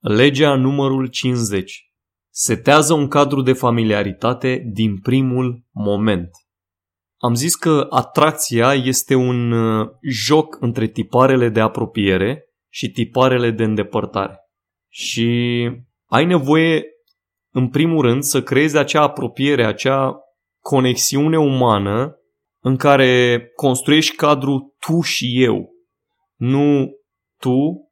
Legea numărul 50. Setează un cadru de familiaritate din primul moment. Am zis că atracția este un uh, joc între tiparele de apropiere și tiparele de îndepărtare. Și ai nevoie, în primul rând, să creezi acea apropiere, acea conexiune umană în care construiești cadrul tu și eu. Nu tu,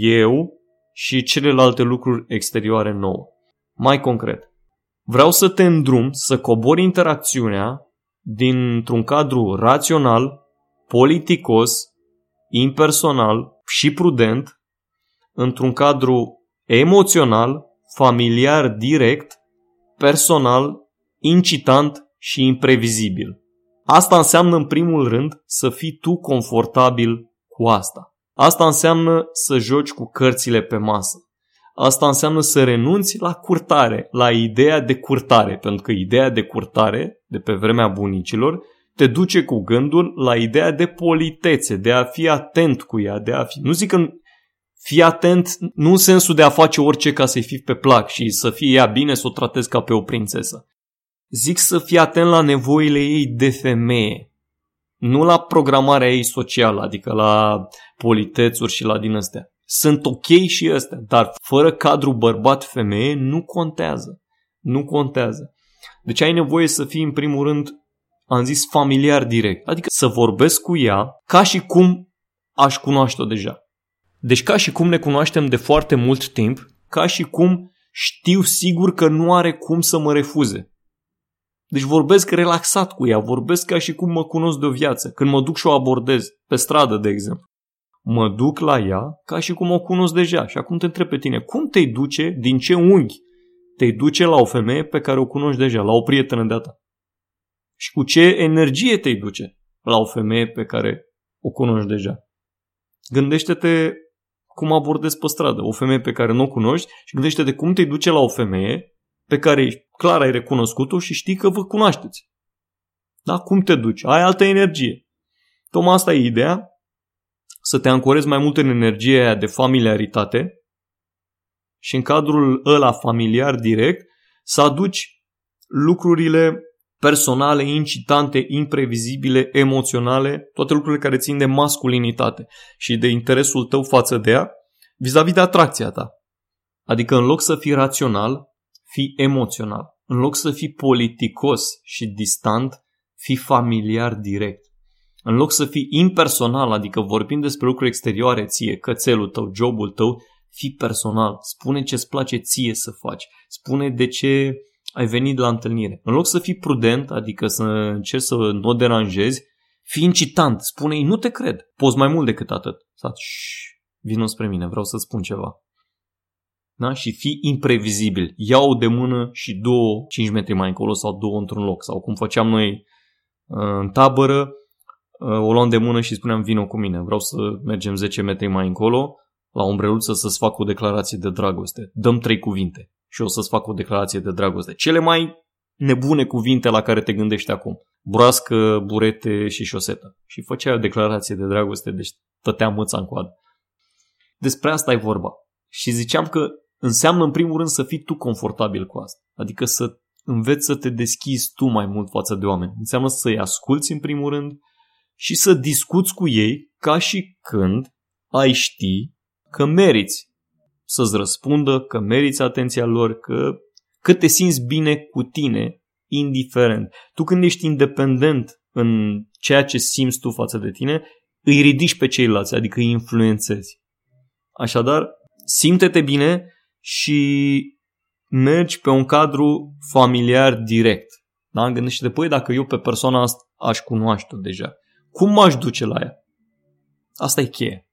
eu și celelalte lucruri exterioare nouă. Mai concret, vreau să te îndrum să cobori interacțiunea dintr-un cadru rațional, politicos, impersonal și prudent, într-un cadru emoțional, familiar direct, personal, incitant și imprevizibil. Asta înseamnă în primul rând să fii tu confortabil cu asta. Asta înseamnă să joci cu cărțile pe masă. Asta înseamnă să renunți la curtare, la ideea de curtare, pentru că ideea de curtare, de pe vremea bunicilor, te duce cu gândul la ideea de politețe, de a fi atent cu ea, de a fi... Nu zic că fii atent, nu în sensul de a face orice ca să-i fii pe plac și să fie ea bine, să o tratezi ca pe o prințesă. Zic să fii atent la nevoile ei de femeie, nu la programarea ei socială, adică la politețuri și la din astea. Sunt ok și astea, dar fără cadru bărbat-femeie nu contează. Nu contează. Deci ai nevoie să fii în primul rând, am zis, familiar direct. Adică să vorbesc cu ea ca și cum aș cunoaște-o deja. Deci ca și cum ne cunoaștem de foarte mult timp, ca și cum știu sigur că nu are cum să mă refuze. Deci vorbesc relaxat cu ea, vorbesc ca și cum mă cunosc de o viață, când mă duc și o abordez, pe stradă, de exemplu. Mă duc la ea ca și cum o cunosc deja. Și acum te întreb pe tine, cum te duce, din ce unghi te duce la o femeie pe care o cunoști deja, la o prietenă de-a ta? Și cu ce energie te duce la o femeie pe care o cunoști deja? Gândește-te cum abordezi pe stradă o femeie pe care nu o cunoști și gândește-te cum te duce la o femeie pe care clar ai recunoscut-o și știi că vă cunoașteți. Da? Cum te duci? Ai altă energie. Tocmai asta e ideea, să te ancorezi mai mult în energia aia de familiaritate și în cadrul ăla familiar direct să aduci lucrurile personale, incitante, imprevizibile, emoționale, toate lucrurile care țin de masculinitate și de interesul tău față de ea, vis-a-vis de atracția ta. Adică în loc să fii rațional, fii emoțional. În loc să fii politicos și distant, fii familiar direct. În loc să fii impersonal, adică vorbind despre lucruri exterioare ție, cățelul tău, jobul tău, fii personal. Spune ce-ți place ție să faci. Spune de ce ai venit la întâlnire. În loc să fii prudent, adică să încerci să nu o deranjezi, fii incitant. Spune-i, nu te cred. Poți mai mult decât atât. Stat, vină spre mine, vreau să spun ceva da? și fii imprevizibil. Ia-o de mână și două 5 metri mai încolo sau două într-un loc. Sau cum făceam noi uh, în tabără, uh, o luam de mână și spuneam vină cu mine. Vreau să mergem 10 metri mai încolo la umbreluță să-ți fac o declarație de dragoste. Dăm trei cuvinte și o să-ți fac o declarație de dragoste. Cele mai nebune cuvinte la care te gândești acum. Broască, burete și șosetă. Și făceai o declarație de dragoste, deci tătea mâța în coadă. Despre asta e vorba. Și ziceam că înseamnă în primul rând să fii tu confortabil cu asta. Adică să înveți să te deschizi tu mai mult față de oameni. Înseamnă să-i asculți în primul rând și să discuți cu ei ca și când ai ști că meriți să-ți răspundă, că meriți atenția lor, că, că te simți bine cu tine, indiferent. Tu când ești independent în ceea ce simți tu față de tine, îi ridici pe ceilalți, adică îi influențezi. Așadar, simte-te bine și mergi pe un cadru familiar direct. Da? Gândește-te, păi dacă eu pe persoana asta aș cunoaște deja, cum m-aș duce la ea? Asta e cheie.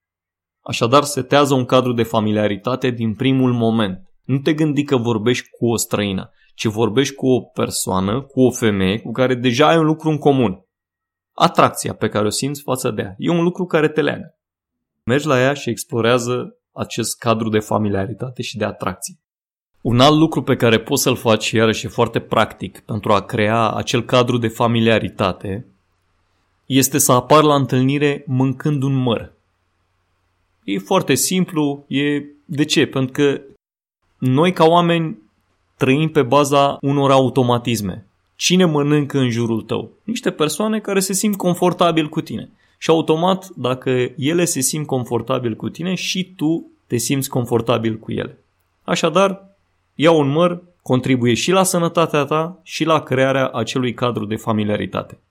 Așadar, setează un cadru de familiaritate din primul moment. Nu te gândi că vorbești cu o străină, ci vorbești cu o persoană, cu o femeie cu care deja ai un lucru în comun. Atracția pe care o simți față de ea. E un lucru care te leagă. Mergi la ea și explorează acest cadru de familiaritate și de atracție. Un alt lucru pe care poți să-l faci, iarăși e foarte practic, pentru a crea acel cadru de familiaritate, este să apar la întâlnire mâncând un măr. E foarte simplu. E... De ce? Pentru că noi ca oameni trăim pe baza unor automatisme. Cine mănâncă în jurul tău? Niște persoane care se simt confortabil cu tine. Și automat, dacă ele se simt confortabil cu tine, și tu te simți confortabil cu ele. Așadar, ia un măr, contribuie și la sănătatea ta și la crearea acelui cadru de familiaritate.